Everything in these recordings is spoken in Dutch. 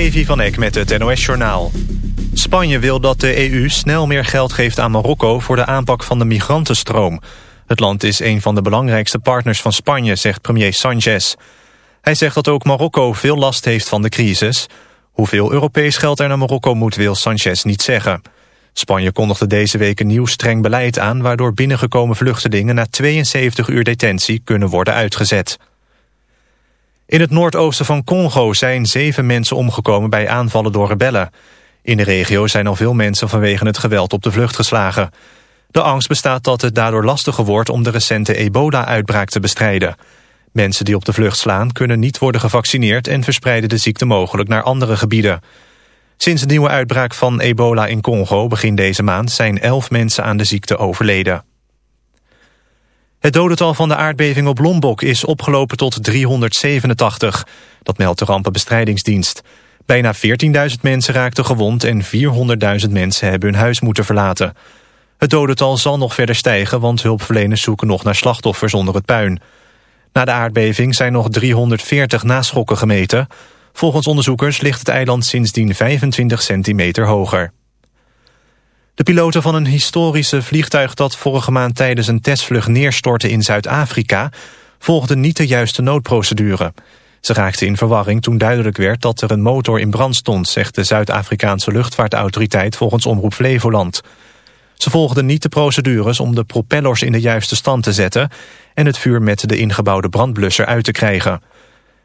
Evi van Eck met het NOS-journaal. Spanje wil dat de EU snel meer geld geeft aan Marokko... voor de aanpak van de migrantenstroom. Het land is een van de belangrijkste partners van Spanje, zegt premier Sanchez. Hij zegt dat ook Marokko veel last heeft van de crisis. Hoeveel Europees geld er naar Marokko moet, wil Sanchez niet zeggen. Spanje kondigde deze week een nieuw streng beleid aan... waardoor binnengekomen vluchtelingen na 72 uur detentie kunnen worden uitgezet. In het noordoosten van Congo zijn zeven mensen omgekomen bij aanvallen door rebellen. In de regio zijn al veel mensen vanwege het geweld op de vlucht geslagen. De angst bestaat dat het daardoor lastiger wordt om de recente ebola-uitbraak te bestrijden. Mensen die op de vlucht slaan kunnen niet worden gevaccineerd en verspreiden de ziekte mogelijk naar andere gebieden. Sinds de nieuwe uitbraak van ebola in Congo begin deze maand zijn elf mensen aan de ziekte overleden. Het dodental van de aardbeving op Lombok is opgelopen tot 387. Dat meldt de rampenbestrijdingsdienst. Bijna 14.000 mensen raakten gewond en 400.000 mensen hebben hun huis moeten verlaten. Het dodental zal nog verder stijgen, want hulpverleners zoeken nog naar slachtoffers onder het puin. Na de aardbeving zijn nog 340 naschokken gemeten. Volgens onderzoekers ligt het eiland sindsdien 25 centimeter hoger. De piloten van een historische vliegtuig dat vorige maand tijdens een testvlucht neerstortte in Zuid-Afrika volgden niet de juiste noodprocedure. Ze raakten in verwarring toen duidelijk werd dat er een motor in brand stond, zegt de Zuid-Afrikaanse luchtvaartautoriteit volgens Omroep Flevoland. Ze volgden niet de procedures om de propellers in de juiste stand te zetten en het vuur met de ingebouwde brandblusser uit te krijgen.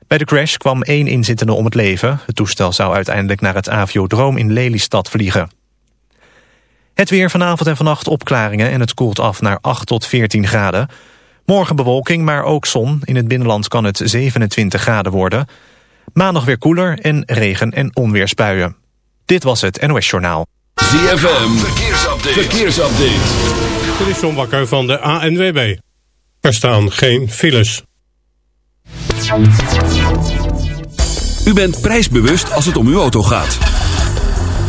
Bij de crash kwam één inzittende om het leven. Het toestel zou uiteindelijk naar het aviodroom in Lelystad vliegen. Het weer vanavond en vannacht opklaringen en het koelt af naar 8 tot 14 graden. Morgen bewolking, maar ook zon. In het binnenland kan het 27 graden worden. Maandag weer koeler en regen- en onweersbuien. Dit was het NOS Journaal. ZFM, verkeersupdate. verkeersupdate. Dit is John Bakker van de ANWB. Er staan geen files. U bent prijsbewust als het om uw auto gaat.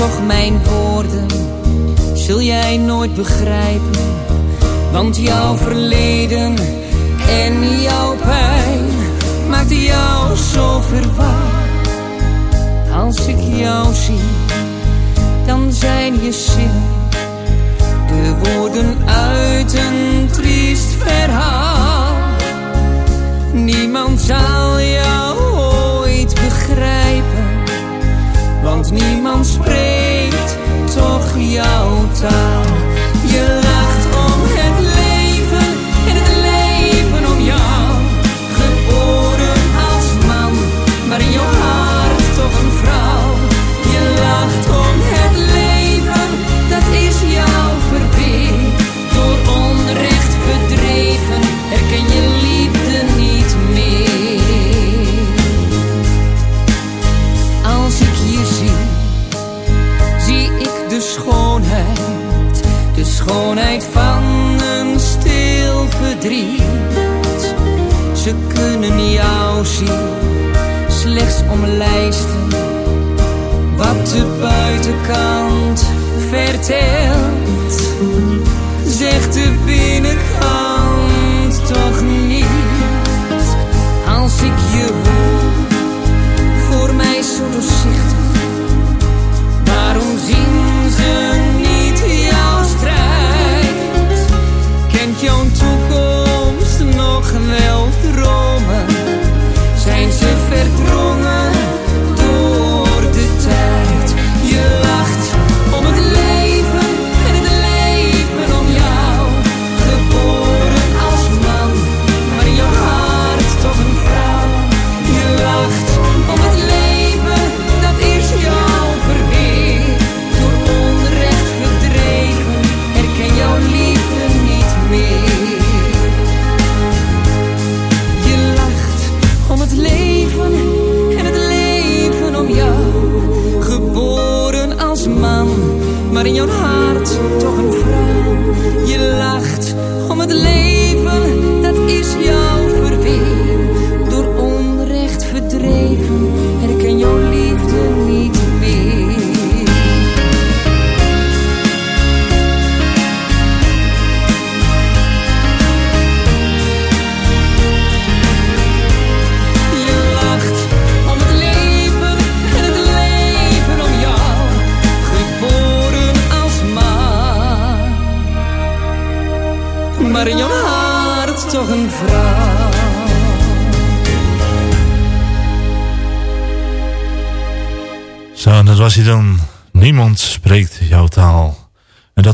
Toch mijn woorden zul jij nooit begrijpen, want jouw verleden en jouw pijn maakt jou zo verward. Als ik jou zie, dan zijn je zinnen de woorden uit een triest verhaal. Niemand zal jou ooit begrijpen, niemand spreekt toch jouw taal. Ze kunnen jou zien, slechts omlijsten wat de buitenkant vertelt.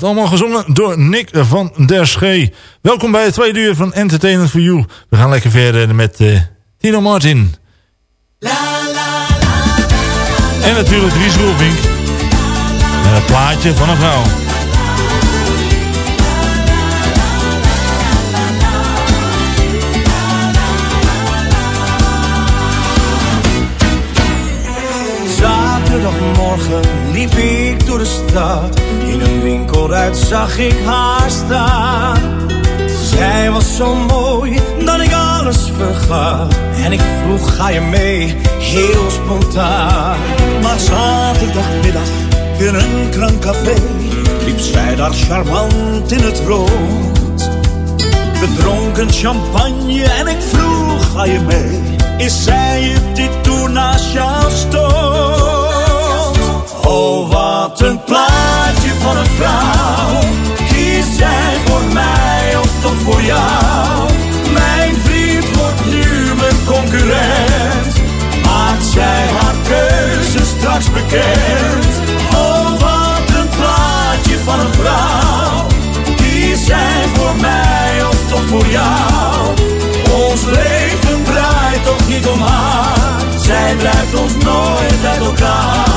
Allemaal gezongen door Nick van der Schee. Welkom bij het tweede uur van Entertainment for You. We gaan lekker verder met eh, Tino Martin. En natuurlijk Dries Roelvink. En het plaatje van een vrouw. Zaterdagmorgen liep ik In een winkelruit zag ik haar staan. Zij was zo mooi dat ik alles vergat. En ik vroeg, ga je mee? Heel spontaan. Maar zaterdagmiddag in een krank café liep zij daar charmant in het rood. We dronken champagne en ik vroeg, ga je mee? Is zij het die toen naast jou stond? Oh, wat een plaatje van een vrouw. Kies jij voor mij of toch voor jou? Mijn vriend wordt nu mijn concurrent. Maakt zij haar keuze straks bekend? Oh, wat een plaatje van een vrouw. Kies jij voor mij of toch voor jou? Ons leven draait toch niet om haar. Zij blijft ons nooit uit elkaar.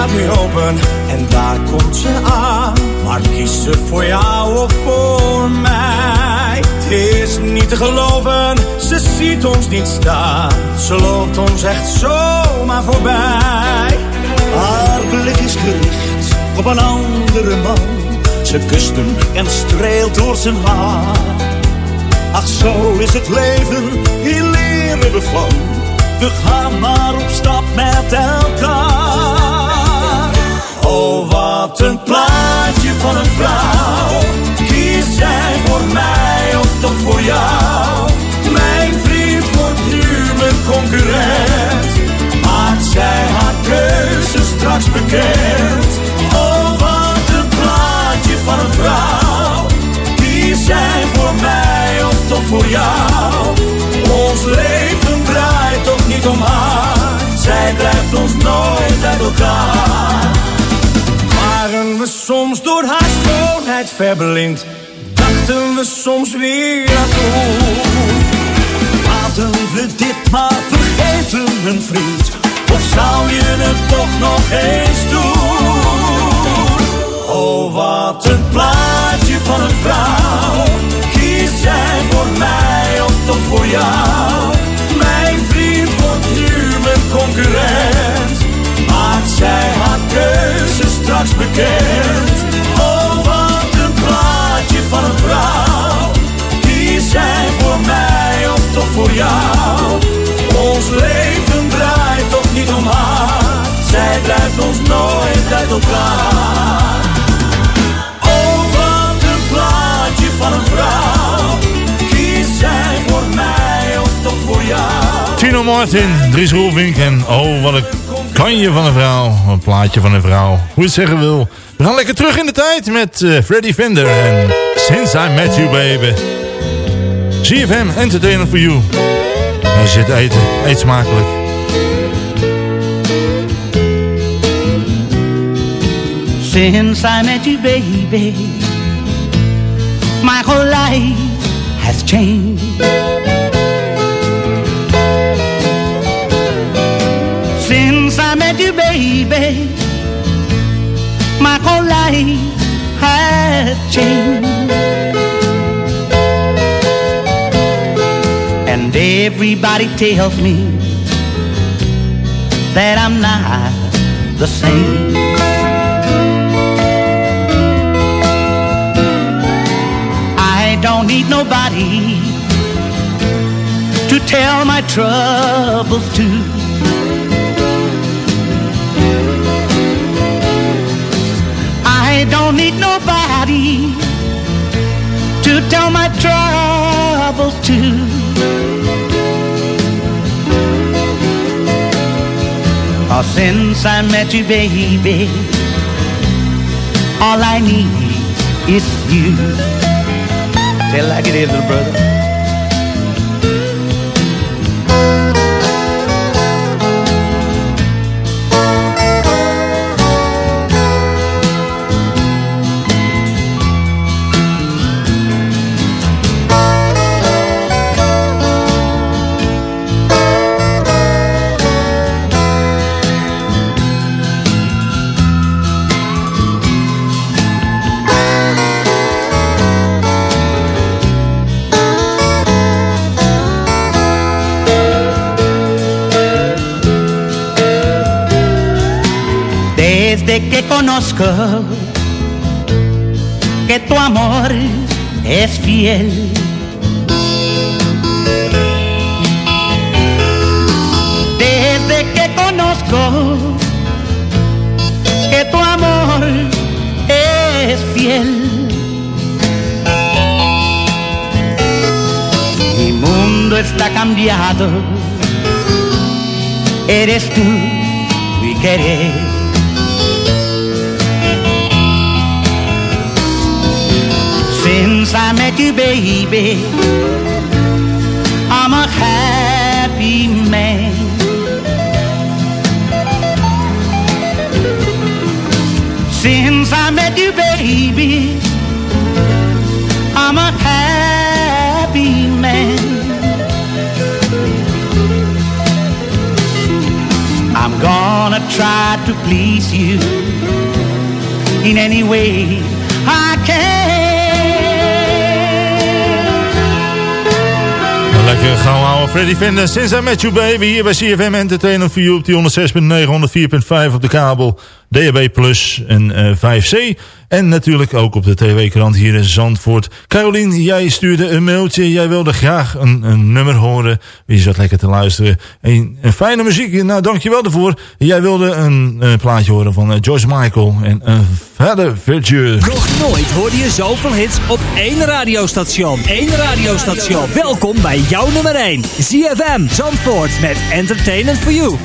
Gaat nu open en daar komt ze aan. Maar kiest ze voor jou of voor mij? Het is niet te geloven, ze ziet ons niet staan. Ze loopt ons echt zomaar voorbij. Haar blik is gericht op een andere man. Ze kust hem en streelt door zijn haar. Ach, zo is het leven, hier leren we van. We gaan maar op stap met elkaar. Oh, wat een plaatje van een vrouw. Kies jij voor mij of toch voor jou? Mijn vriend wordt nu mijn concurrent. Maakt zij haar keuze straks bekend? Oh, wat een plaatje van een vrouw. Kies jij voor mij of toch voor jou? Ons leven draait toch niet om haar. Zij blijft ons nooit uit elkaar we soms door haar schoonheid verblind. Dachten we soms weer aan ons. Laten we dit maar vergeten, mijn vriend. Of zou je het toch nog eens doen? Oh, wat een plaatje van een vrouw. Kies jij voor mij of toch voor jou? Mijn vriend wordt nu mijn concurrent. Maakt zij haar keuze? straks bekend. Oh, wat een plaatje van een vrouw. Kies zij voor mij of toch voor jou? Ons leven draait toch niet om haar. Zij blijft ons nooit uit elkaar. Oh, wat een plaatje van een vrouw. Kies zij voor mij of toch voor jou? Tino Martin, Dries Roelvink en oh, wat een kanje van een vrouw. Een plaatje van een vrouw. Hoe het zeggen wil. We gaan lekker terug in de tijd met uh, Freddy Fender en Since I Met You Baby. CFM, Entertainment for You. Als je eten, eet smakelijk. Since I met you, baby, my whole life has changed. I met you, baby, my whole life has changed. And everybody tells me that I'm not the same. I don't need nobody to tell my troubles to. Don't need nobody to tell my troubles to. Oh, since I met you, baby, all I need is you. Tell like it is, little brother. Desde que conozco que tu amor es fiel. Desde que conozco que tu amor es fiel. Mi mundo está cambiado. Eres tú mi querer. Since I met you, baby, I'm a happy man. Since I met you, baby, I'm a happy man. I'm gonna try to please you in any way I can. Lekker gauw houden. Freddy Fender, Since I Met You Baby. Hier bij CFM Entertainment voor you op die 106.9, 104.5 op de kabel. DAB Plus en uh, 5C. En natuurlijk ook op de TV-krant hier in Zandvoort. Carolien, jij stuurde een mailtje. Jij wilde graag een, een nummer horen. Je zat lekker te luisteren. Een, een fijne muziek. Nou, dankjewel daarvoor. Jij wilde een, een plaatje horen van uh, George Michael. En een verder Virtue. Nog nooit hoorde je zoveel hits op één radiostation. Eén radiostation. Welkom bij jouw nummer 1. ZFM Zandvoort met Entertainment for You.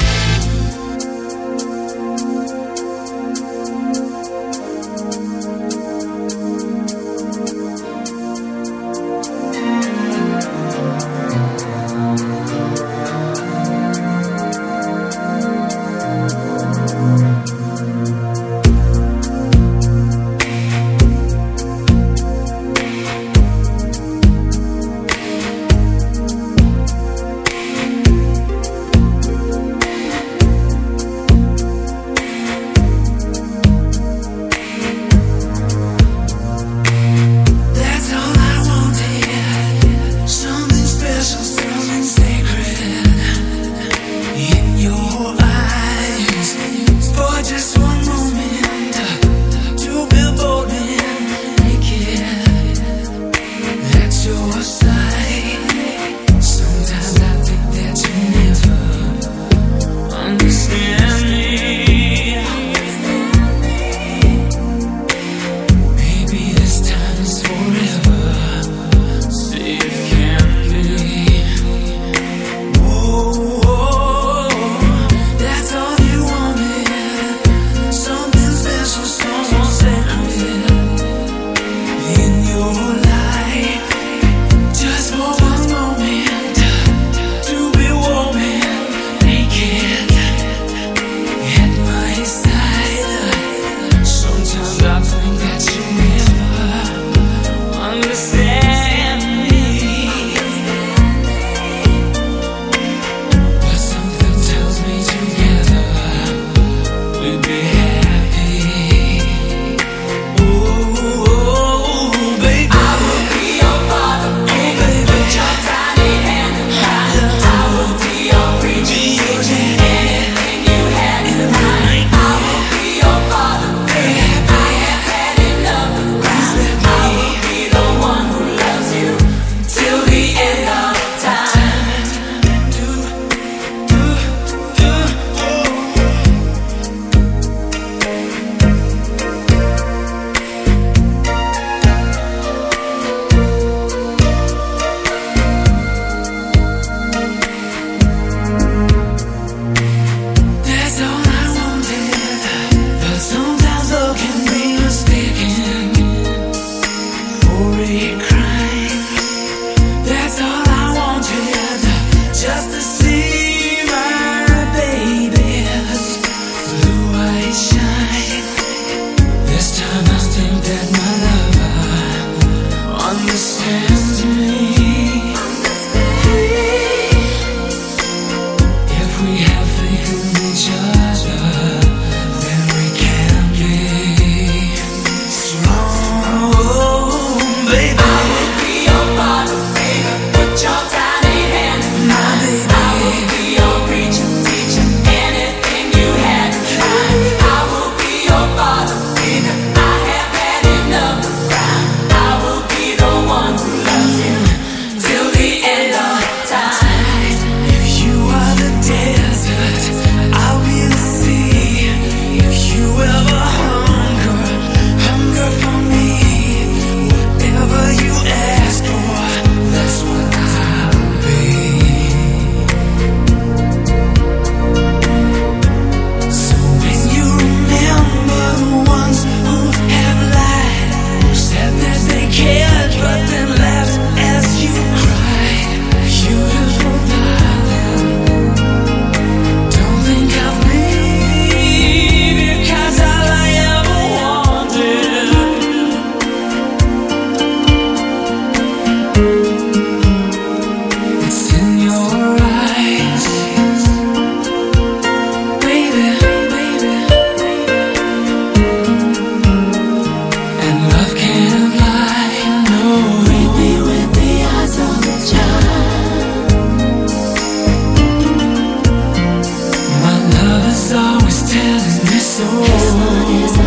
tells me so.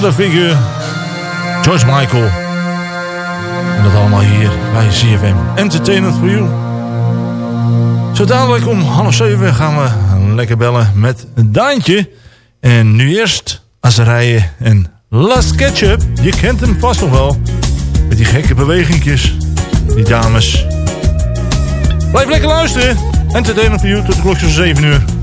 Vaderfiguur George Michael. En dat allemaal hier bij CFM Entertainment for You. Zo dadelijk om half zeven gaan we lekker bellen met Daantje. En nu eerst Azarije en Last Ketchup. Je kent hem vast nog wel. Met die gekke bewegingjes. Die dames. Blijf lekker luisteren. Entertainment for You tot de klok van 7 uur.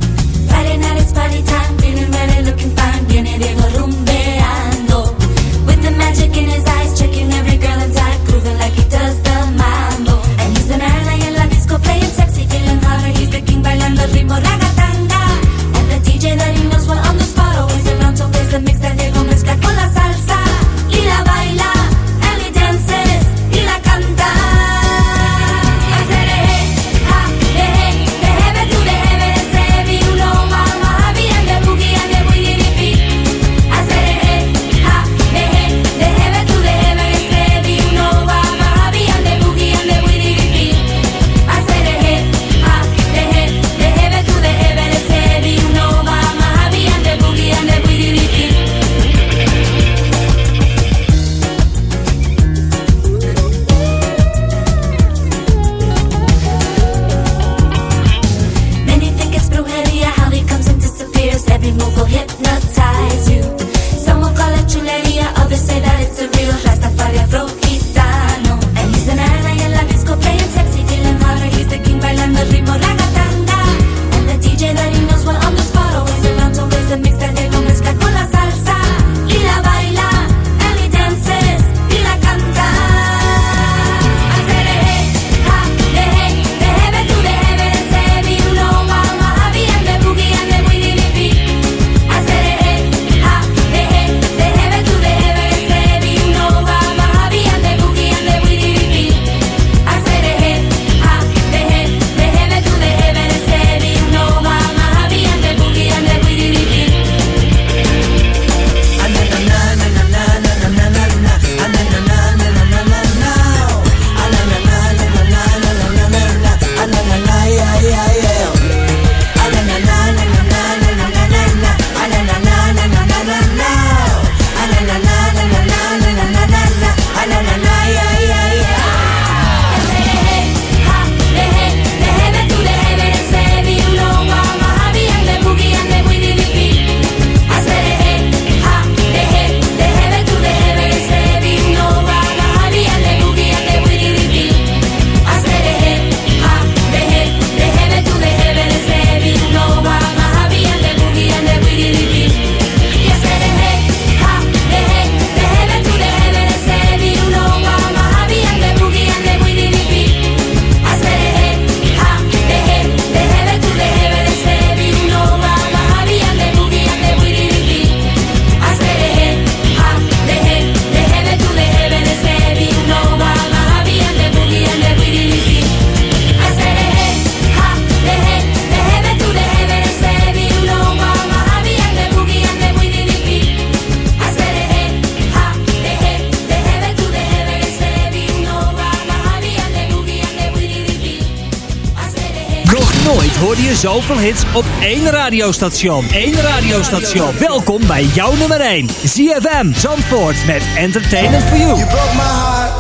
Zoveel hits op één radiostation. Eén radiostation. Welkom bij jouw nummer 1. ZFM Zandvoort met Entertainment for You. You broke my heart,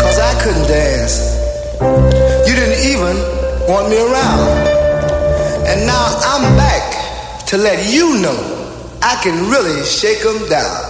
cause I couldn't dance. You didn't even want me around. And now I'm back to let you know I can really shake them down.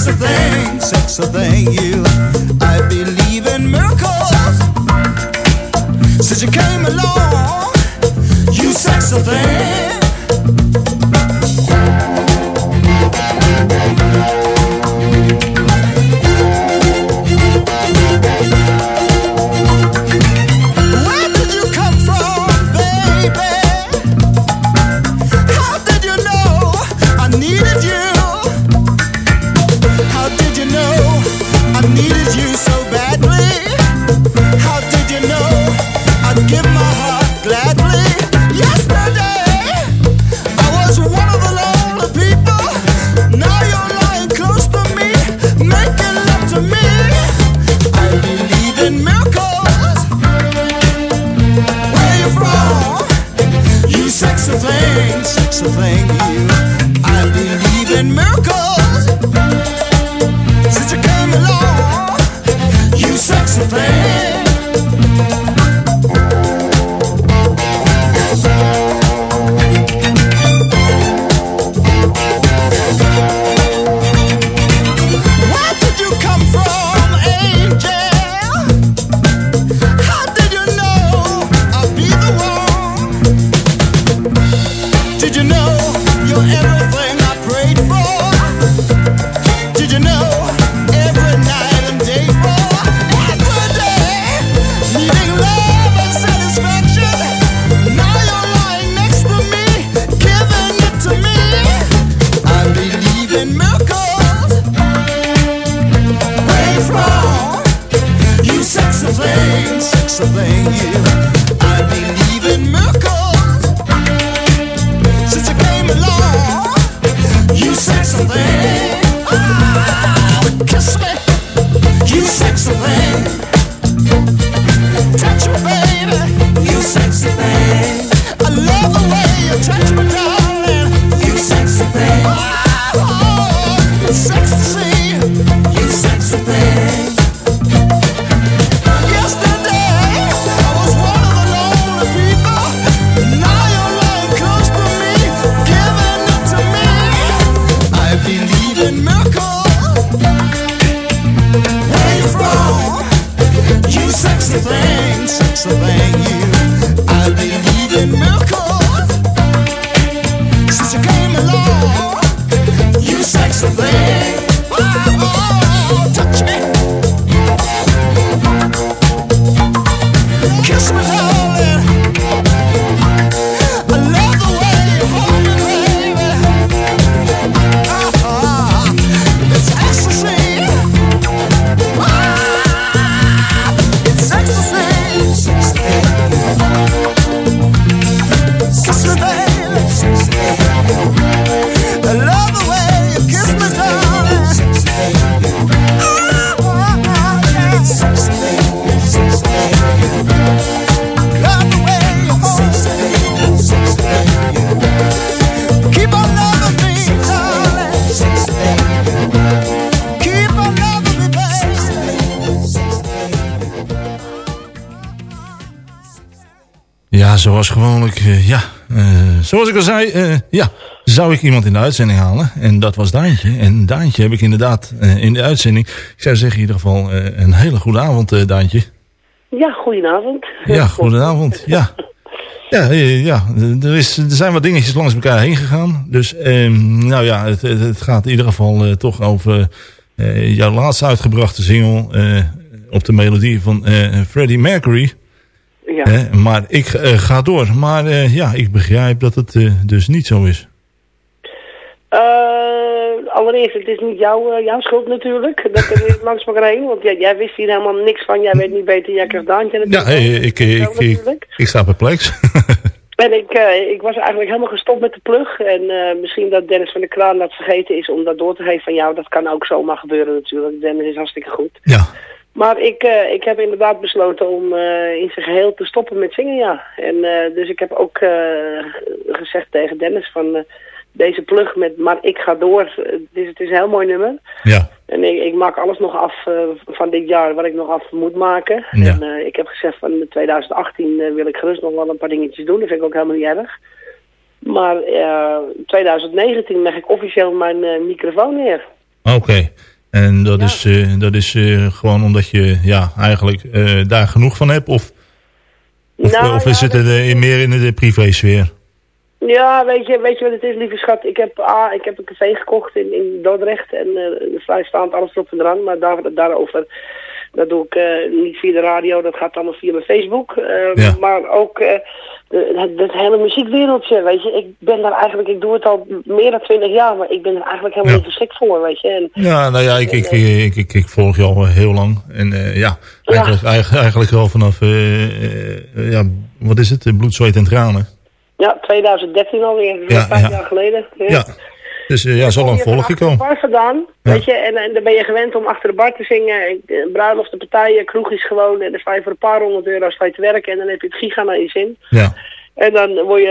Sexy thing, sexy thing, you. I believe in miracles. Since you came along, you sexy thing. Thing, you. I believe in miracles. Since came along, you sexy thing. Ah, kiss me, you sexy thing. Zoals gewoonlijk, eh, ja. eh, zoals ik al zei, eh, ja, zou ik iemand in de uitzending halen. En dat was Daantje. En Daantje heb ik inderdaad in de uitzending. Ik zou zeggen in ieder geval een hele goede avond, Daantje. Ja, goedenavond. Ja, goedenavond. Ja. Ja, ja er, is, er zijn wat dingetjes langs elkaar heen gegaan. Dus, ehm, nou ja, het, het, gaat in ieder geval toch over jouw laatst uitgebrachte single. op de melodie van Freddie Mercury. Ja. Hè, maar ik eh, ga door. Maar eh, ja, ik begrijp dat het eh, dus niet zo is. Allereerst, het is niet jouw, jouw schuld natuurlijk. Dat er langs elkaar heen. Want jij, jij wist hier helemaal niks van. Jij weet niet beter. Jij krijgt Daantje Ja, natuurlijk. ik, ik, ik, ik sta perplex. En ik, ik was eigenlijk helemaal gestopt met de plug. En misschien dat Dennis van der Kraan dat vergeten is om dat door te geven van jou. Dat kan ook zomaar gebeuren natuurlijk. Dennis is hartstikke goed. Ja. Maar ik, eh, ik heb inderdaad besloten om eh, in zijn geheel te stoppen met zingen, ja. En eh, dus ik heb ook gezegd tegen Dennis van deze plug met Maar ik ga door. eh, het, is, het is een heel mooi nummer. Ja. En ik, ik maak alles nog af van dit jaar wat ik nog af moet maken. Ja. En ik heb gezegd van 2018 eh, wil ik gerust nog wel een paar dingetjes doen. Dat vind ik ook helemaal niet erg. Maar eh 2019 leg ik officieel mijn microfoon neer. Oké. En dat is, eh, dat is eh, gewoon omdat je ja, eigenlijk eh, daar genoeg van hebt? Of, of, Nou, of ja, is het meer in de privésfeer? Ja, weet je, weet je wat het is, lieve schat? Ik heb, ah, ik heb een café gekocht in, in Dordrecht en uh, vrijstaand alles erop en eraan. Maar daar, daarover, dat doe ik eh, niet via de radio, dat gaat allemaal via mijn Facebook. Eh, Ja. Maar ook het, het hele muziekwereldje, weet je. Ik ben daar eigenlijk, ik doe het al meer dan twintig jaar, maar ik ben er eigenlijk helemaal Ja. niet geschikt voor, weet je. En, Ja, nou ja, ik, ik, ik, ik, ik volg je al heel lang. En eh, ja, eigenlijk, eigenlijk, eigenlijk al vanaf, eh, eh, ja, wat is het? Bloed, zweet en tranen. ja, 2013 alweer, Ja, vijf ja. jaar geleden. Ja, dus eh, ja, zo lang volg ik de bar gedaan, weet je, en, en dan ben je gewend om achter de bar te zingen. En, eh, bruiloften, partijen, kroegjes gewoon. En dan sta je voor een paar honderd euro sta je te werken en dan heb je het giga naar je zin. Ja, En dan word je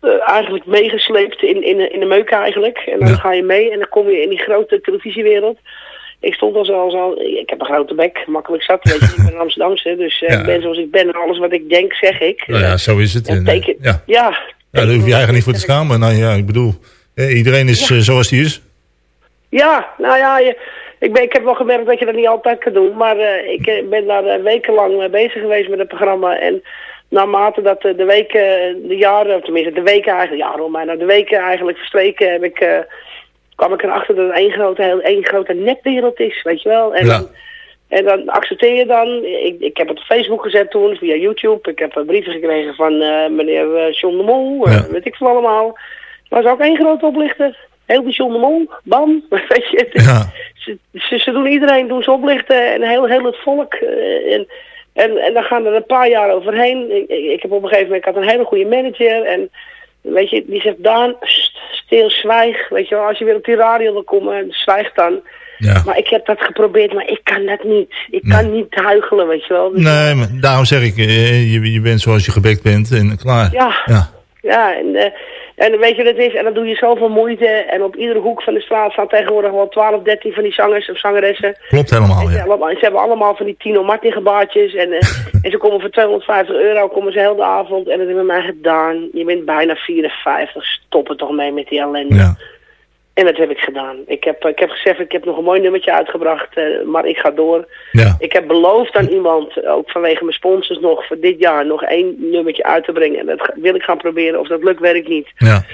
eh, eh, eigenlijk meegesleept in, in, de- in de meuk eigenlijk. En dan Ja. ga je mee en dan kom je in die grote televisiewereld. Ik stond al zo, al zo ik heb een grote bek, makkelijk zat, weet je. Ik ben Amsterdamse, dus eh, Ja. ik ben zoals ik ben en alles wat ik denk, zeg ik. nou ja, zo is het. En En, eh, teken, ja. ja. ja, daar hoef je eigenlijk niet voor te schamen. Nou ja, ik bedoel, eh, iedereen is eh, zoals hij is. Ja, nou ja, je, ik, ben, ik heb wel gemerkt dat je dat niet altijd kan doen. Maar eh, ik eh, ben daar eh, wekenlang mee bezig geweest met het programma. En naarmate dat eh, de weken, de jaren, of tenminste de weken eigenlijk, ja, maar nou, de weken eigenlijk verstreken, heb ik, eh, kwam ik erachter dat het één grote, heel, één grote nepwereld is, weet je wel. En, Ja. dan, en dan accepteer je dan, ik, ik heb het op Facebook gezet toen, via YouTube. Ik heb eh, brieven gekregen van eh, meneer eh, John de Mol, eh, Ja. weet ik veel allemaal. Maar is ook één grote oplichter. Heel de Mol, bam, weet je. Ja, ze, ze, ze doen iedereen doen ze oplichten en heel, heel het volk. eh, en, en, en dan gaan er een paar jaar overheen. Ik, heb op een gegeven moment, ik had een hele goede manager. En weet je, die zegt, Daan, st, stil, zwijg. Weet je wel, als je weer op die radio wil komen, zwijg dan. ja. Maar ik heb dat geprobeerd, maar ik kan dat niet. Ik kan niet huigelen, weet je wel. Dus- Nee, maar daarom zeg ik, eh, je, je bent zoals je gebekt bent en klaar. Ja. ja. Ja, en, eh, en weet je wat het is? En dan doe je zoveel moeite. En op iedere hoek van de straat staan tegenwoordig wel 12, 13 van die zangers of zangeressen. Klopt helemaal, En ze, ja. allemaal, ze hebben allemaal van die Tino Martin gebaartjes. En, eh, en ze komen voor 250 euro, komen ze heel de avond. En dat hebben mij gedaan. Je bent bijna 54, stop er toch mee met die ellende. ja. En dat heb ik gedaan. Ik heb, ik heb gezegd, ik heb nog een mooi nummertje uitgebracht. eh, maar ik ga door. Ja, Ik heb beloofd aan iemand, ook vanwege mijn sponsors nog, voor dit jaar nog één nummertje uit te brengen. En dat wil ik gaan proberen. Of dat lukt, weet ik niet. ja.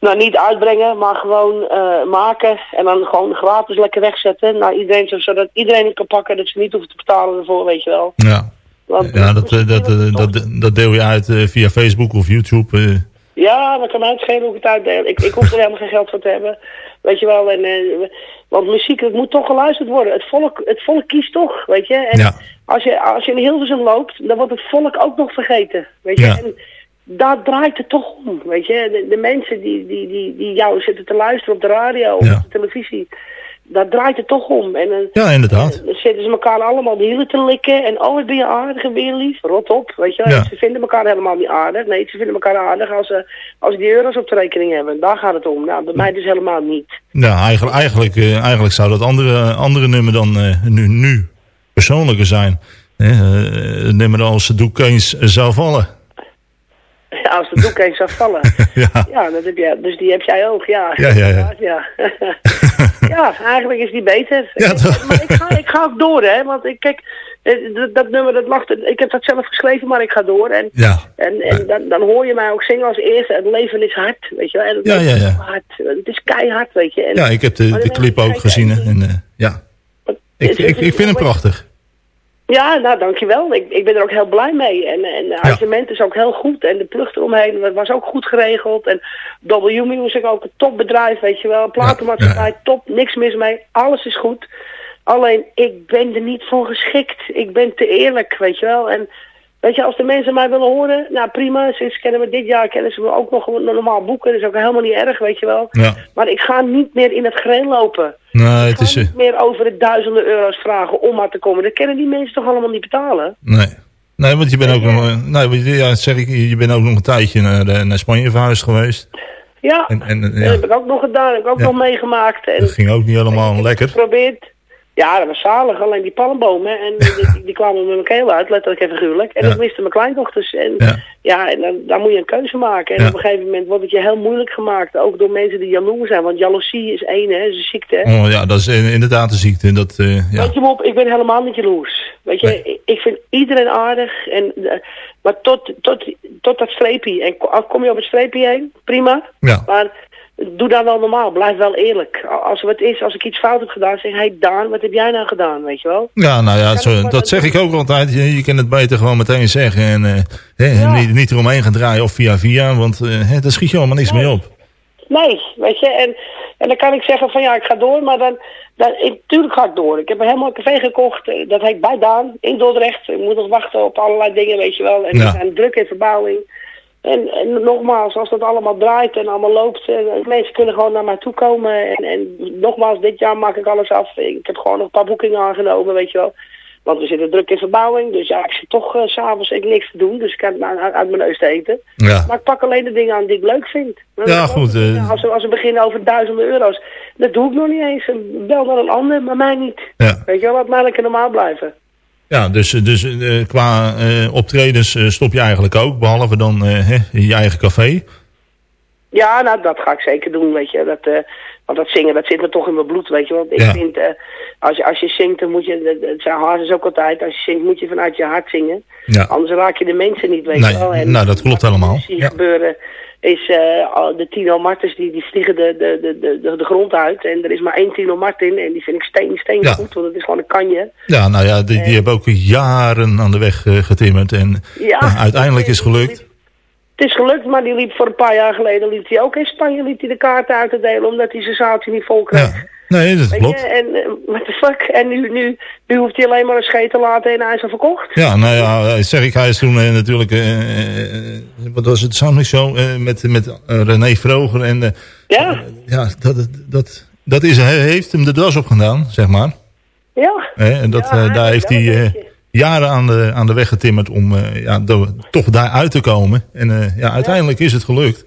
Nou, niet uitbrengen, maar gewoon eh, maken. En dan gewoon gratis lekker wegzetten. Nou, iedereen, zo- zodat iedereen het kan pakken. Dat ze niet hoeven te betalen ervoor, weet je wel. Ja, Want, ja dat, eh, dat, dat, dat deel je uit via Facebook of YouTube. Ja, dat kan mij het schelen hoe ik het uitdeel. Ik, ik hoef er helemaal geen geld voor te hebben. Weet je wel. En, eh, want muziek, het moet toch geluisterd worden. Het volk, het volk kiest toch, weet je. En Ja. als, je, als je in Hilversum loopt, dan wordt het volk ook nog vergeten. Weet je. Ja. En daar draait het toch om, weet je. De, de mensen die, die, die, die jou zitten te luisteren op de radio of Ja. op de televisie. Daar draait het toch om. En dan, Ja, inderdaad. dan zitten ze elkaar allemaal de hielen te likken. En oh, ben je aardig en ben je lief. Rot op, weet je. Ja. Ze vinden elkaar helemaal niet aardig. Nee, ze vinden elkaar aardig als ze, als ze die euro's op de rekening hebben. Daar gaat het om. Nou, bij mij dus helemaal niet. Ja, eigenlijk, eigenlijk, eh, eigenlijk zou dat andere, andere nummer dan eh, nu, nu persoonlijker zijn. Eh, het nummer als het doek eens zou vallen. Ja, als de doek eens zou vallen. ja. Ja, dat heb jij, dus die heb jij ook, ja. Ja, ja, ja. Ja, ja eigenlijk is die beter. Ja? Maar ik ga, ik ga ook door, hè. Want ik, kijk, eh, dat, dat nummer, dat mag, ik heb dat zelf geschreven, maar ik ga door. En, Ja. en, en dan, dan hoor je mij ook zingen als eerste, het leven is hard, weet je wel. En het Ja, ja, ja. hard. Het is keihard, weet je. En, ja, ik heb de, de clip ook ik, gezien. En, eh, ja. ik, ik, het- ik vind hem prachtig. Ja, nou dankjewel. Ik, ik ben er ook heel blij mee. En, en de arrangement is ook heel goed. En de plucht eromheen was ook goed geregeld. En W Music ook een topbedrijf, weet je wel. Platenmaatschappij, top, niks mis mee. Alles is goed. Alleen, ik ben er niet voor geschikt. Ik ben te eerlijk, weet je wel. En weet je, als de mensen mij willen horen, nou prima. Sinds kennen we dit jaar, kennen ze me ook nog normaal boeken. Dat is ook helemaal niet erg, weet je wel. Ja. Maar ik ga niet meer in het gereel lopen. Nee, Ik het ga is... eh, niet meer over de duizenden euro's vragen om maar te komen. Dat kennen die mensen toch allemaal niet betalen? nee. Nee, want je bent ook nog... eh, Nee, want ja, zeg ik, je bent ook nog een tijdje naar, eh, naar Spanje verhuisd geweest. Ja, En, en eh, dat ja, heb ik ook nog gedaan. heb ik ook Ja. nog meegemaakt. En dat ging ook niet helemaal lekker. geprobeerd. Ja, dat was zalig. Alleen die palmbomen, en die, die kwamen met mijn keel uit, letterlijk en figuurlijk. En Ja. dat wisten mijn kleindochters. En Ja. ja, en dan, dan moet je een keuze maken. En Ja. op een gegeven moment wordt het je heel moeilijk gemaakt. Ook door mensen die jaloers zijn. Want jaloezie is één, hè, is een ziekte. hè. Oh ja, dat is in- inderdaad een ziekte. Dat, eh, ja. Weet je Bob, ik ben helemaal niet jaloers. Weet je, ik- ik vind iedereen aardig. En, eh, maar tot, tot, tot dat streepje. En ko- kom je op het streepje heen, prima. Ja. Maar doe dan wel normaal. Blijf wel eerlijk. Als er wat is, als ik iets fout heb gedaan, zeg hey Daan, wat heb jij nou gedaan, weet je wel? Ja, nou ja, zo, dat zeg ik ook altijd. Je, je kan het beter gewoon meteen zeggen. En eh, hè, niet, niet eromheen gaan draaien of via via. Want hè, daar schiet je allemaal niks mee op. Nee, weet je, en, en dan kan ik zeggen van ja, ik ga door, maar dan, dan ik, tuurlijk ga ik door. Ik heb een helemaal café gekocht, eh, dat heet bij Daan, in Dordrecht. Ik moet nog wachten op allerlei dingen, weet je wel. En Ja. we zijn druk in verbouwing. En, en nogmaals, als dat allemaal draait en allemaal loopt, eh, mensen kunnen gewoon naar mij toe komen. En, en nogmaals, dit jaar maak ik alles af. Ik heb gewoon nog een paar boekingen aangenomen, weet je wel. Want we zitten druk in verbouwing, dus ja, ik zit toch s s'avonds niks te doen. Dus ik heb uit, uit mijn neus te eten. Ja. Maar ik pak alleen de dingen aan die ik leuk vind. Ja, goed. eh, Als we, als we beginnen over duizenden euro's, dat doe ik nog niet eens. Bel dan een ander, maar mij niet. Ja. Weet je wel, laat mij lekker normaal blijven. Ja, dus, dus eh, qua eh, optredens eh, stop je eigenlijk ook. Behalve dan hè, je eigen café. Ja, nou, dat ga ik zeker doen, weet je. Dat, eh, want dat zingen, dat zit me toch in mijn bloed, weet je. Want ik Ja. vind, eh, als, je, als je zingt, dan moet je, het zijn hazes ook altijd, als je zingt, moet je vanuit je hart zingen. Ja. Anders raak je de mensen niet, weet Nee, je wel. En nou, dat klopt helemaal. wat Ja. gebeuren is, eh, de Tino Martens, die, die vliegen de, de, de, de, de, grond uit. En er is maar één Tino Martin, en die vind ik steen, steen Ja. goed, want het is gewoon een kanje. Ja, nou ja, die, die hebben ook jaren aan de weg getimmerd. En Ja. uiteindelijk is gelukt. Het is gelukt, maar die liep voor een paar jaar geleden liep hij ook in Spanje liep hij de kaarten uit te delen omdat hij zijn zaaltje niet vol kreeg. Nee, dat klopt. je, en eh, what the fuck? En nu, nu, nu hoeft hij alleen maar een scheet te laten en hij is al verkocht. Ja, nou ja, eh, zeg ik, hij is toen eh, natuurlijk, wat was het, Sound Show met, met René Vroger. En Ja, ja, dat, dat, dat is, hij heeft hem de das op gedaan, zeg maar. ja. En dat, eh, daar heeft hij jaren aan de, aan de weg getimmerd om eh, ja, toch daar uit te komen. En eh, ja, uiteindelijk is het gelukt.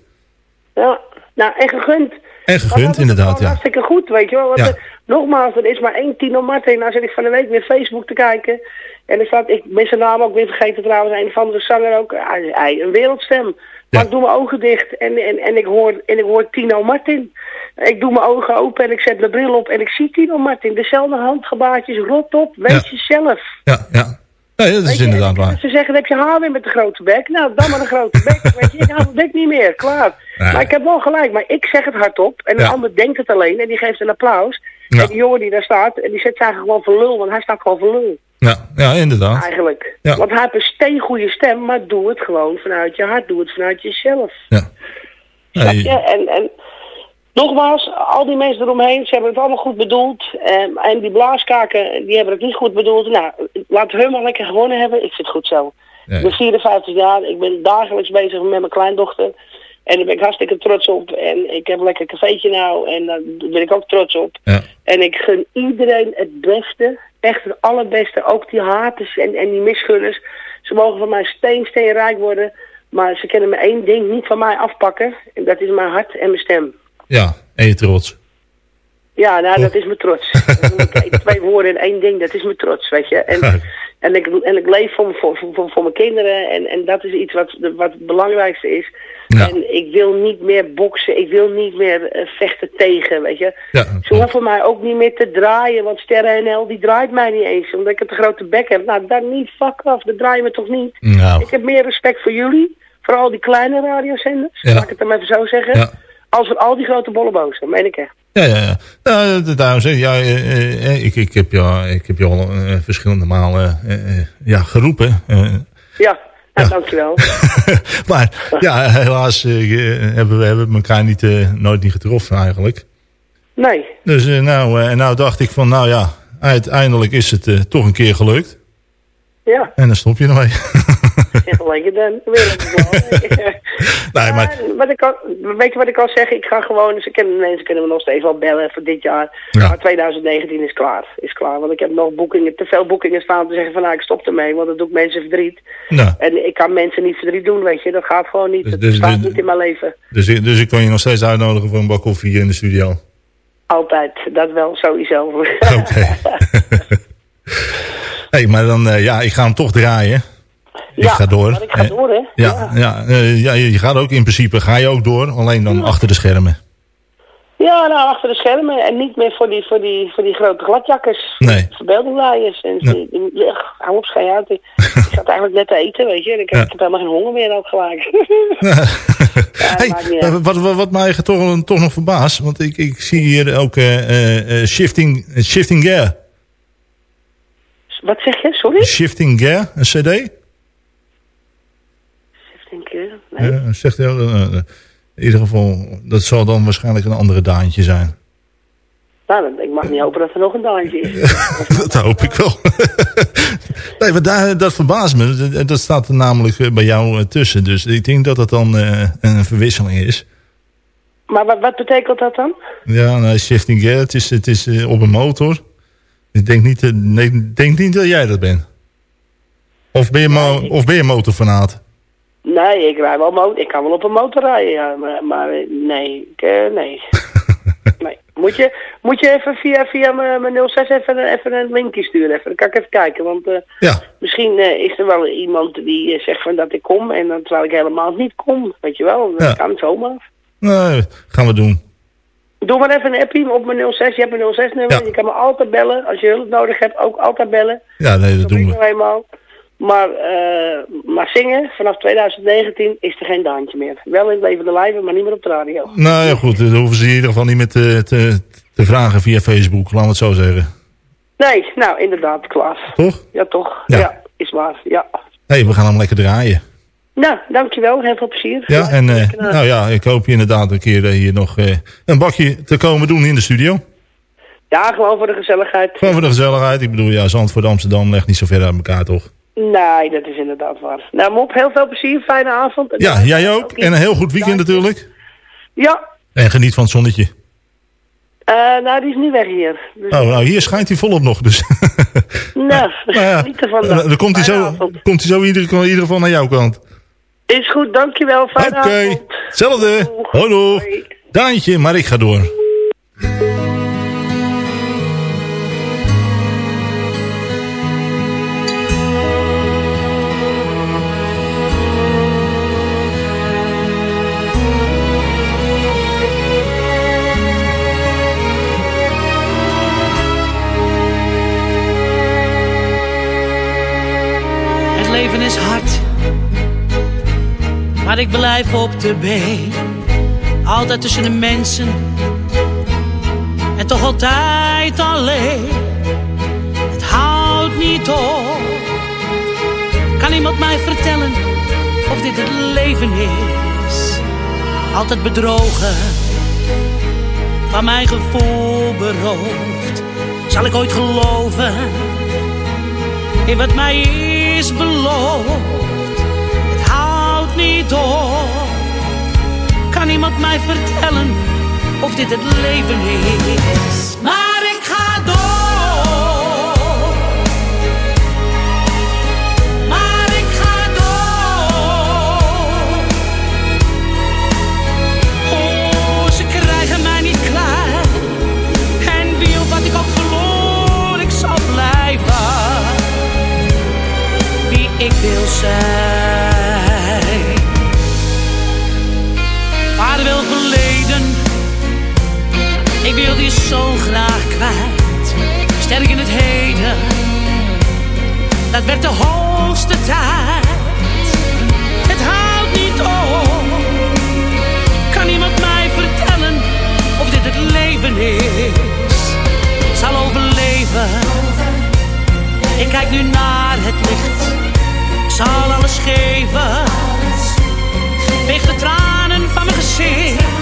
Ja, nou, en gegund. En gegund, inderdaad, ja. Hartstikke goed, weet je wel. Want Ja. er- nogmaals, er is maar één Tino Martin. Nou zit ik van de week weer Facebook te kijken. En er staat, ik ben zijn naam ook weer vergeten trouwens, een of andere zanger ook. Hij, hij een wereldstem. Maar ik doe mijn ogen dicht en, en, en, ik hoor, en ik hoor Tino Martin. Ik doe mijn ogen open en ik zet mijn bril op en ik zie Tino Martin. Dezelfde handgebaartjes, rot op, wees jezelf. Ja, ja. Nee, dat is Weet je, inderdaad waar. Ze zeggen, heb je haar weer met de grote bek? Nou, dan maar een grote bek. Weet je, ik hou mijn bek niet meer, klaar. Nee. Maar ik heb wel gelijk, maar ik zeg het hardop. En de Ja. ander denkt het alleen en die geeft een applaus. Ja. En die jongen die daar staat, en die zet zich eigenlijk gewoon voor lul, want hij staat gewoon voor lul. Ja, ja inderdaad. Eigenlijk. Ja. Want hij heeft een steengoede stem, maar doe het gewoon vanuit je hart. Doe het vanuit jezelf. Ja. Snap Nee, je? En, en nogmaals, al die mensen eromheen, ze hebben het allemaal goed bedoeld. En, en die blaaskaken, die hebben het niet goed bedoeld. Nou, laat hun maar lekker gewonnen hebben. Ik vind het goed zo. Ik ben 54 jaar, ik ben dagelijks bezig met mijn kleindochter. En daar ben ik hartstikke trots op. En ik heb een lekker cafeetje nou en daar ben ik ook trots op. Ja. En ik gun iedereen het beste, echt het allerbeste. Ook die haters en, en die misgunners. Ze mogen van mij steen, steen rijk worden. Maar ze kunnen me één ding niet van mij afpakken. En dat is mijn hart en mijn stem. ja, en je trots. Ja, nou, dat is mijn trots. Twee woorden en één ding, dat is mijn trots, weet je. En, en, ik, en ik leef voor, voor, voor, voor mijn kinderen en, en dat is iets wat, wat het belangrijkste is. Ja. En ik wil niet meer boksen, ik wil niet meer eh, vechten tegen, weet je. Ja, Ze hoeven mij ook niet meer te draaien, want Sterren NL die draait mij niet eens, omdat ik een te grote bek heb. Nou, dan niet, fuck af, dat draaien me toch niet. Nou. Ik heb meer respect voor jullie, vooral die kleine radiozenders, Ja. laat ik het dan even zo zeggen, Ja. als voor al die grote bolleboos, dat meen ik echt. Ja, ja, ja. Nou, d- daarom zeg ik, ja, eh, eh, ik, ik, heb jou, ik heb je al eh, verschillende malen eh, eh, ja, geroepen. eh. Ja, dankjewel. maar ja, helaas eh, hebben we hebben elkaar niet, eh, nooit niet getroffen eigenlijk. Nee, Dus eh, nou, eh, en nou dacht ik van, nou ja, uiteindelijk is het eh, toch een keer gelukt. Ja, En dan stop je ermee. lekker dan. Weer nee, maar wat ik kan, weet je wat ik kan zeggen? Ik ga gewoon, ze kennen, mensen kunnen me nog steeds wel bellen voor dit jaar. Ja. Maar 2019 is klaar. Is klaar. Want ik heb nog boekingen, te veel boekingen staan om te zeggen van nou ik stop ermee. Want dat doet mensen verdriet. nou, En ik kan mensen niet verdriet doen, weet je. Dat gaat gewoon niet. Dus- dat dus- staat dus- niet in mijn leven. dus, ik- dus ik kan je nog steeds uitnodigen voor een bak koffie in de studio. Altijd, dat wel sowieso. Oké. hey, maar dan, eh, ja, ik ga hem toch draaien. Ik Ja, ga door. maar ik ga door, hè? Ja, ja. eh, ja, je gaat ook in principe, ga je ook door, alleen dan achter de schermen. Ja, nou, achter de schermen en niet meer voor die, voor die, voor die grote gladjakkers. Nee. Verbeeldinglaaiers. En Nee. die- die- ugh, hou op, uit. Ik zat eigenlijk net te eten, weet je. En ik, heb- Ja. ik heb helemaal geen honger meer ook gelijk. hey, eh, wat, wat, wat mij toch, toch nog verbaast, want ik, ik zie hier ook shifting, shifting Gear. Wat zeg je, sorry? Shifting Gear, een cd? Denk je? Nee. Ja, zegt hij, eh, eh, in ieder geval, dat zal dan waarschijnlijk een andere daantje zijn. Nou, ik mag niet hopen dat er nog een daantje is. dat hoop ik wel. nee, maar daar, dat verbaast me. Dat, staat er namelijk eh, bij jou tussen. Dus ik denk dat dat dan een verwisseling is. Maar wat, wat betekent dat dan? Ja, nou, shifting gear, het is, het is op een motor. Ik denk niet, eh, nee, denk niet dat jij dat bent. Of ben je, mo of ben je motorfanaat? Nee, ik rij wel motor. Ik kan wel op een motor rijden, ja. Maar, maar eh, nee, ik, eh, nee. nee. Moet je, moet je even via, via mijn mijn 06 even, een- even een linkje sturen? Even. Dan kan ik even kijken, want Ja. misschien is er wel iemand die zegt van dat ik kom en dan terwijl ik helemaal niet kom. Weet je wel, dat Ja. kan zomaar. Nee, gaan we doen. Doe maar even een appie op mijn 06. Je hebt mijn 06 nummer. Ja. Je kan me altijd bellen. Als je hulp nodig hebt, ook altijd bellen. Ja, nee, dat Dat doen we. eenmaal. Maar, eh, maar zingen, vanaf 2019 is er geen daantje meer. Wel in het levende lijven, maar niet meer op de radio. Nou ja, goed. Dat hoeven ze in ieder geval niet meer te, te, te vragen via Facebook. Laten we het zo zeggen. Nee, nou inderdaad, Klaas. Toch? Ja, toch. Ja. Ja, is waar. Ja. Hé, hey, we gaan hem lekker draaien. Nou, dankjewel. Heel veel plezier. Ja, en eh, nou ja, ik hoop je inderdaad een keer eh, hier nog eh, een bakje te komen doen in de studio. ja, gewoon voor de gezelligheid. Gewoon voor de gezelligheid. Ik bedoel, ja, Zandvoort, Amsterdam ligt niet zo ver uit elkaar, toch? Nee, dat is inderdaad waar. Nou, Mop, heel veel plezier. Fijne avond. En Ja, dan- jij ook. En een heel goed weekend natuurlijk. Ja, En geniet van het zonnetje. nou, die is nu weg hier. Dus, Oh, nou, hier schijnt hij volop nog, dus. nou, nou ja, niet vandaag. eh, dan komt hij zo, komt hij zo in ieder, in ieder geval naar jouw kant. Is goed, dankjewel. Oké, avond. hetzelfde. Hoi. Daantje, maar ik ga door. Maar ik blijf op de been. Altijd tussen de mensen en toch altijd alleen. Het houdt niet op. Kan iemand mij vertellen of dit het leven is? Altijd bedrogen, van mijn gevoel beroofd. Zal ik ooit geloven? in wat mij is beloofd. Niet. Kan iemand mij vertellen of dit het leven is? Maar ik ga door. Maar ik ga door. Oh, ze krijgen mij niet klaar. En wie wat ik ook verloor, ik zal blijven wie ik wil zijn. Zo graag kwijt. Sterk in het heden, dat werd de hoogste tijd. Het houdt niet op. Kan iemand mij vertellen of dit het leven is? Zal overleven. Ik kijk nu naar het licht. Ik zal alles geven. Veeg de tranen van mijn gezicht.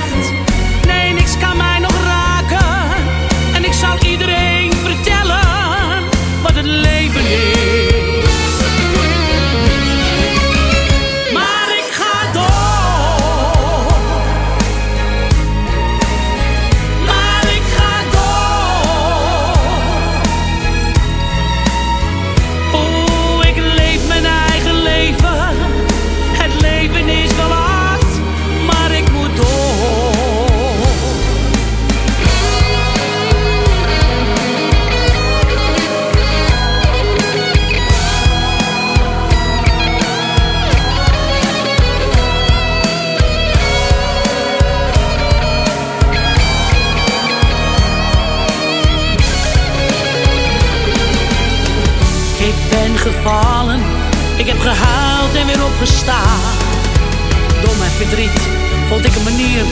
Door mijn verdriet vond ik een manier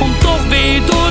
om toch weer door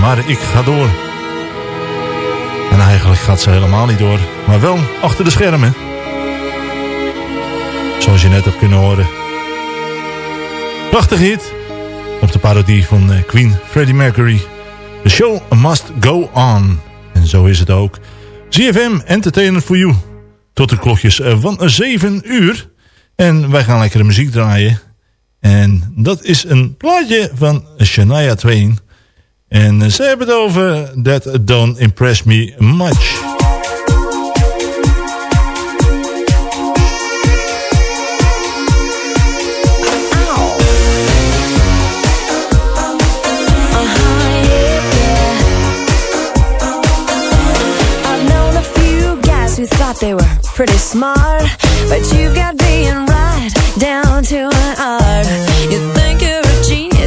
maar ik ga door. En eigenlijk gaat ze helemaal niet door, maar wel achter de schermen. Zoals je net hebt kunnen horen. Prachtig hit op de parodie van eh, Queen Freddie Mercury. The show must go on. En zo is het ook. ZFM Entertainment for You. Tot de klokjes eh, van 7 uur. En wij gaan lekkere muziek draaien. En dat is een plaatje van Shania Twain. En ze hebben het over That Don't Impress Me Much. they were pretty smart But you've got being right down to an art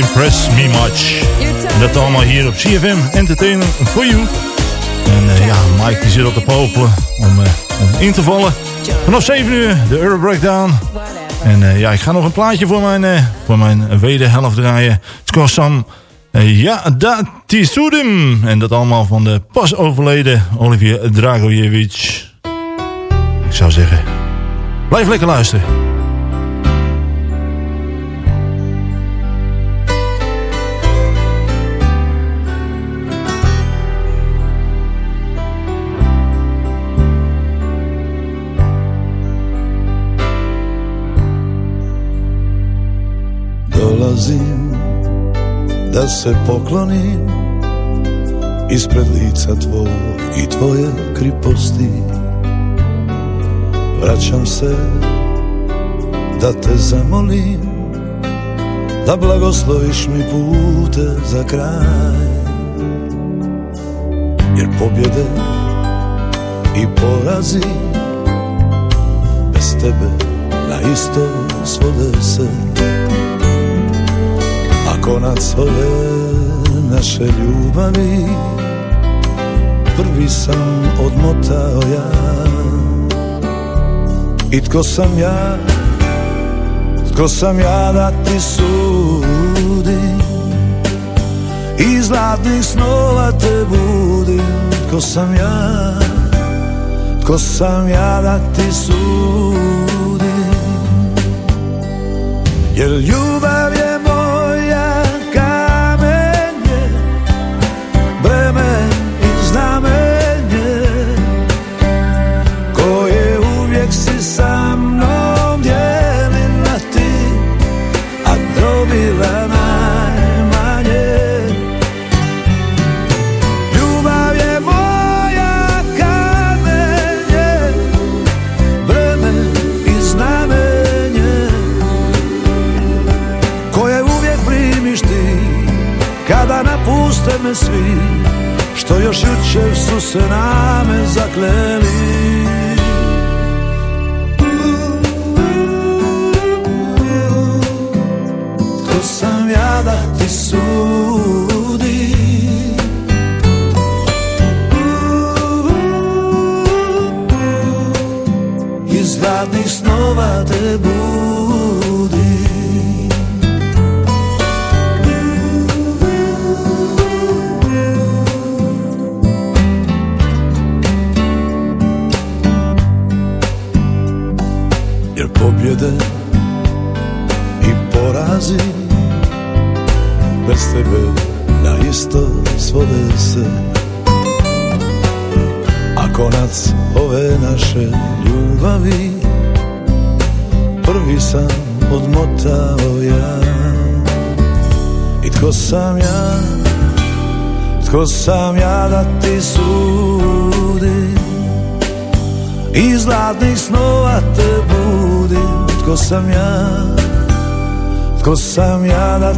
impress me much. Dat allemaal hier op CFM Entertainment for you. En uh, ja, Mike die zit al te popelen om, om in te vallen. Vanaf 7 uur de Euro Breakdown. En uh, ja, ik ga nog een plaatje voor mijn, voor mijn wederhelft draaien. Het Sam ja, dat Tisudim. En dat allemaal van de pas overleden Olivier Dragojevic. Ik zou zeggen, blijf lekker luisteren. Dolazim da se poklonim ispred lica tvog i tvoje kriposti. Vraćam se da te zamolim Da blagosloviš mi pute za kraj. Jer pobjede i porazi Bez tebe na isto svode se konac ove naše ljubavi Prvi sam odmotao ja. I tko sam ja? Tko sam ja da ti sudim? Iz zlatnih snova te budim. Tko sam ja? Tko sam ja da ti sudim? Jer ljubav je me svi Što još jučer su se name zakleli. Tko sam ja da ti sudi Iz radnih snova te budi pobjede i porazi. Bez tebe na isto svode se. A konac ove naše ljubavi Prvi sam odmotao ja. I tko sam ja? Tko sam ja da ti sudim? Iz zlatnih snova te budim Ja Tko sam ja da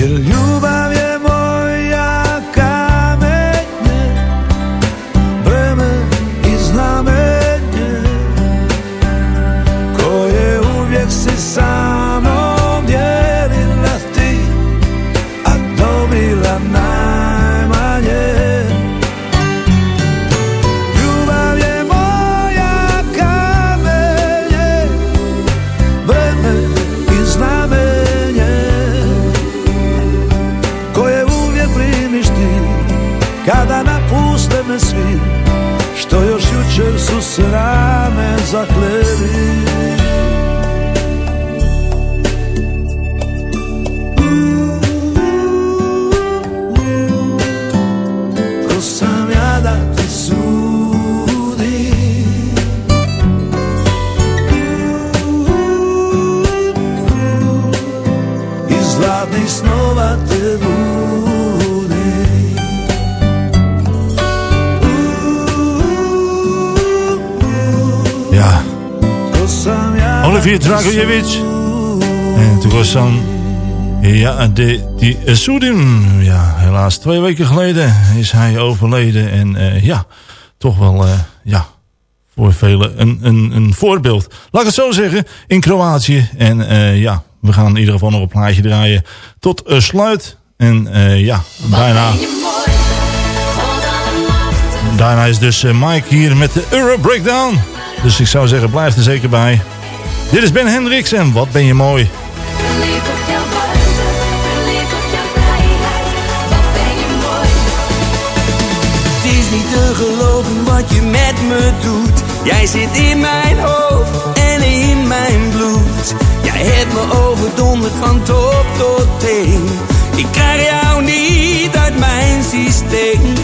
Jer ljubav Dragojevic. En toen was dan... Ja, de, die eh. Ja, helaas twee weken geleden is hij overleden. En eh, ja, toch wel... eh, ja, voor velen een, een, een voorbeeld. Laat ik het zo zeggen, in Kroatië. En ja, we gaan in ieder geval nog een plaatje draaien tot sluit. En ja, bijna... Daarna is dus Mike hier met de Euro Breakdown. Dus ik zou zeggen, blijf er zeker bij. Dit is Ben Hendricks en wat ben je mooi. Het is niet te geloven wat je met me doet. Jij zit in mijn hoofd en in mijn bloed. Jij hebt me overdonderd van top tot teen. Ik krijg jou niet uit mijn systeem.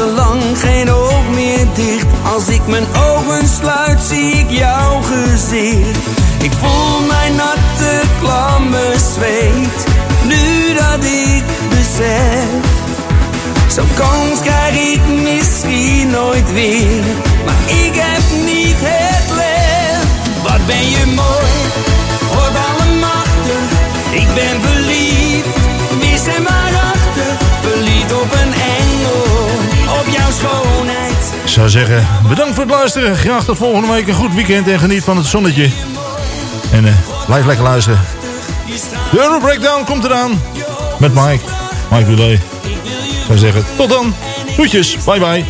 Nachtenlang geen oog meer dicht. Als ik mijn ogen sluit, zie ik jouw gezicht. Ik voel mijn natte, klamme zweet. Nu dat ik besef. Zo'n kans krijg ik misschien nooit weer. Maar ik heb niet het lef. Wat ben je mooi, wordt allemachtig. Ik ben schoonheid. Ik zou zeggen, bedankt voor het luisteren. Graag tot volgende week. Een goed weekend en geniet van het zonnetje. En uh, blijf lekker luisteren. De Euro Breakdown komt eraan. Met Mike. Mike Boulet. Ik zou zeggen, tot dan. Groetjes. Bye bye.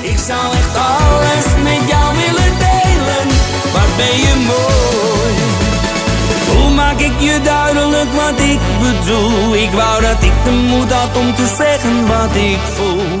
Ik zou echt alles met jou willen delen. Wat ben je mooi. Hoe maak ik je duidelijk wat ik bedoel? Ik wou dat ik de moed had om te zeggen wat ik voel.